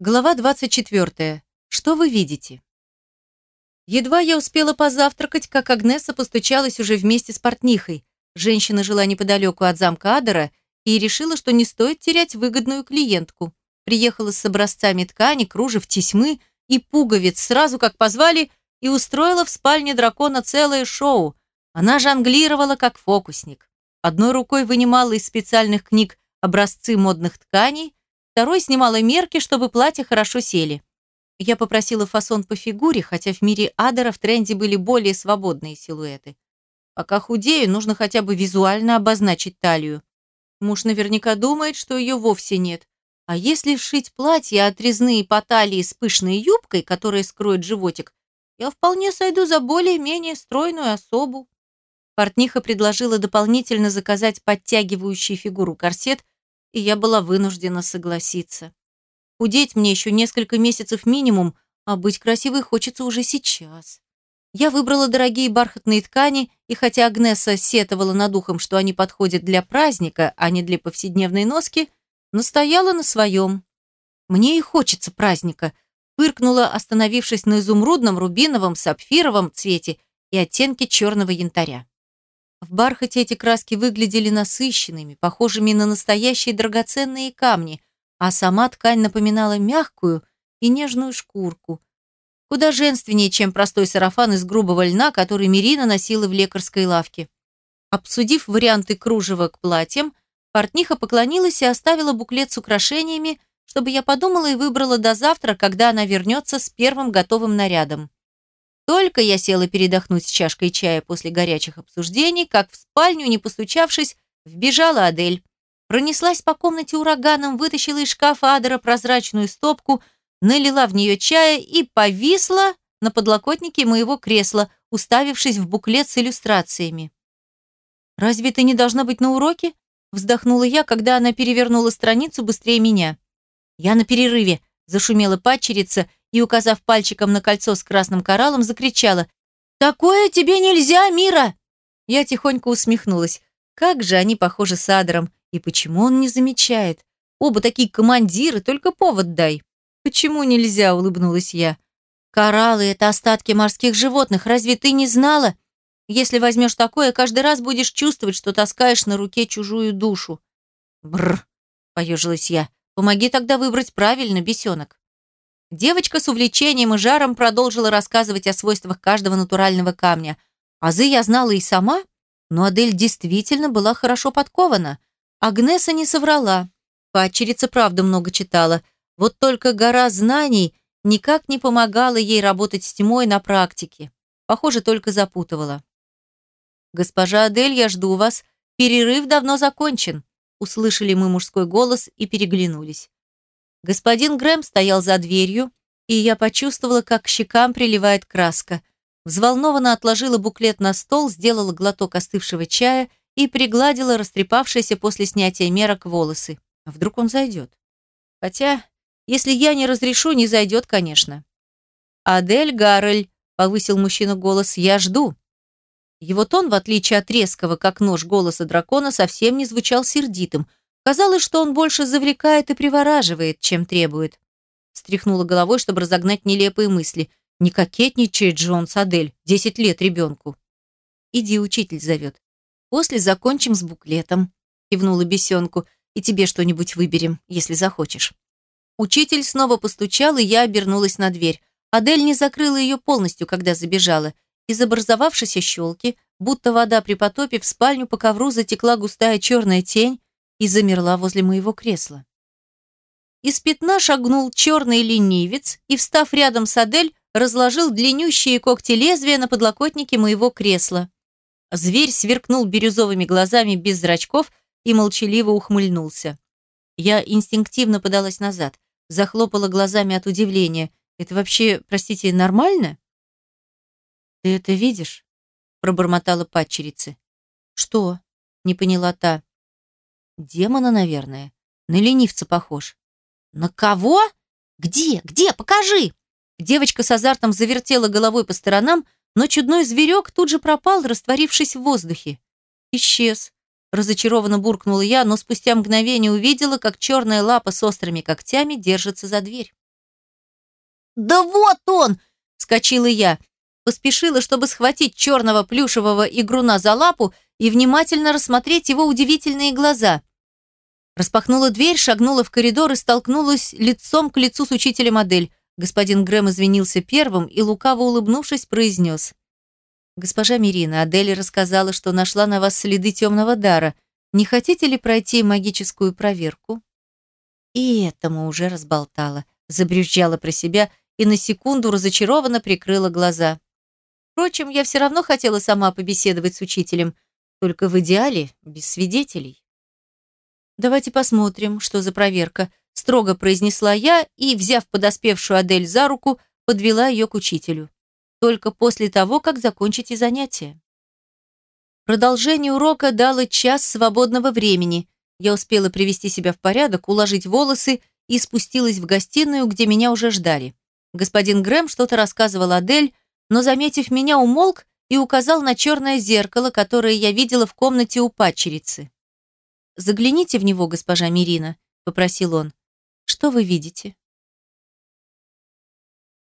Глава 24. Что вы видите? Едва я успела позавтракать, как Агнеса постучалась уже вместе с портнихой. Женщина жила неподалеку от замка Адера и решила, что не стоит терять выгодную клиентку. Приехала с образцами ткани, кружев, тесьмы и пуговиц, сразу как позвали, и устроила в спальне дракона целое шоу. Она жонглировала как фокусник. Одной рукой вынимала из специальных книг образцы модных тканей, Второй снимала мерки, чтобы платья хорошо сели. Я попросила фасон по фигуре, хотя в мире Адера в тренде были более свободные силуэты. Пока худею, нужно хотя бы визуально обозначить талию. Муж наверняка думает, что ее вовсе нет. А если сшить платье отрезные по талии с пышной юбкой, которая скроет животик, я вполне сойду за более-менее стройную особу. Портниха предложила дополнительно заказать подтягивающий фигуру корсет и я была вынуждена согласиться. Худеть мне еще несколько месяцев минимум, а быть красивой хочется уже сейчас. Я выбрала дорогие бархатные ткани, и хотя Агнеса сетовала над ухом, что они подходят для праздника, а не для повседневной носки, настояла на своем. Мне и хочется праздника, фыркнула, остановившись на изумрудном, рубиновом, сапфировом цвете и оттенке черного янтаря. В бархате эти краски выглядели насыщенными, похожими на настоящие драгоценные камни, а сама ткань напоминала мягкую и нежную шкурку. Куда женственнее, чем простой сарафан из грубого льна, который Мирина носила в лекарской лавке. Обсудив варианты кружева к платьям, портниха поклонилась и оставила буклет с украшениями, чтобы я подумала и выбрала до завтра, когда она вернется с первым готовым нарядом. Только я села передохнуть с чашкой чая после горячих обсуждений, как в спальню, не постучавшись, вбежала Адель. Пронеслась по комнате ураганом, вытащила из шкафа Адера прозрачную стопку, налила в нее чая и повисла на подлокотнике моего кресла, уставившись в буклет с иллюстрациями. «Разве ты не должна быть на уроке?» вздохнула я, когда она перевернула страницу быстрее меня. «Я на перерыве», – зашумела падчерица и, указав пальчиком на кольцо с красным кораллом, закричала «Такое тебе нельзя, Мира!» Я тихонько усмехнулась. Как же они похожи с Адером, и почему он не замечает? Оба такие командиры, только повод дай. «Почему нельзя?» – улыбнулась я. «Кораллы – это остатки морских животных, разве ты не знала? Если возьмешь такое, каждый раз будешь чувствовать, что таскаешь на руке чужую душу». «Бррр», – поежилась я. «Помоги тогда выбрать правильно, бесенок». Девочка с увлечением и жаром продолжила рассказывать о свойствах каждого натурального камня. Азы я знала и сама, но Адель действительно была хорошо подкована. Агнеса не соврала. Падчерица правда много читала. Вот только гора знаний никак не помогала ей работать с тьмой на практике. Похоже, только запутывала. «Госпожа Адель, я жду вас. Перерыв давно закончен», услышали мы мужской голос и переглянулись. Господин Грэм стоял за дверью, и я почувствовала, как к щекам приливает краска. Взволнованно отложила буклет на стол, сделала глоток остывшего чая и пригладила растрепавшиеся после снятия мерок волосы. Вдруг он зайдет. Хотя, если я не разрешу, не зайдет, конечно. «Адель Гаррель», — повысил мужчина голос, — «я жду». Его тон, в отличие от резкого, как нож голоса дракона, совсем не звучал сердитым, Казалось, что он больше завлекает и привораживает, чем требует. Стряхнула головой, чтобы разогнать нелепые мысли. Не кокетничает Джон с Адель, десять лет ребенку. Иди, учитель зовет. После закончим с буклетом. Кивнула бесенку. И тебе что-нибудь выберем, если захочешь. Учитель снова постучал, и я обернулась на дверь. Адель не закрыла ее полностью, когда забежала. Из образовавшейся щелки, будто вода при потопе, в спальню по ковру затекла густая черная тень, и замерла возле моего кресла. Из пятна шагнул черный ленивец и, встав рядом с Адель, разложил длиннющие когти лезвия на подлокотнике моего кресла. Зверь сверкнул бирюзовыми глазами без зрачков и молчаливо ухмыльнулся. Я инстинктивно подалась назад, захлопала глазами от удивления. Это вообще, простите, нормально? Ты это видишь? пробормотала падчерица. Что? не поняла та. Демона, наверное. На ленивца похож. На кого? Где? Где? Покажи! Девочка с азартом завертела головой по сторонам, но чудной зверек тут же пропал, растворившись в воздухе. Исчез. Разочарованно буркнула я, но спустя мгновение увидела, как черная лапа с острыми когтями держится за дверь. «Да вот он!» – скочила я. Поспешила, чтобы схватить черного плюшевого игруна за лапу и внимательно рассмотреть его удивительные глаза. Распахнула дверь, шагнула в коридор и столкнулась лицом к лицу с учителем модель. Господин Грэм извинился первым и, лукаво улыбнувшись, произнес. «Госпожа Мирина, Адель рассказала, что нашла на вас следы темного дара. Не хотите ли пройти магическую проверку?» И этому уже разболтала, забрюзжала про себя и на секунду разочарованно прикрыла глаза. Впрочем, я все равно хотела сама побеседовать с учителем, только в идеале без свидетелей. «Давайте посмотрим, что за проверка», – строго произнесла я и, взяв подоспевшую Адель за руку, подвела ее к учителю. Только после того, как закончите занятие. Продолжение урока дало час свободного времени. Я успела привести себя в порядок, уложить волосы и спустилась в гостиную, где меня уже ждали. Господин Грэм что-то рассказывал Адель, но, заметив меня, умолк и указал на черное зеркало, которое я видела в комнате у падчерицы. «Загляните в него, госпожа Мирина», — попросил он. «Что вы видите?»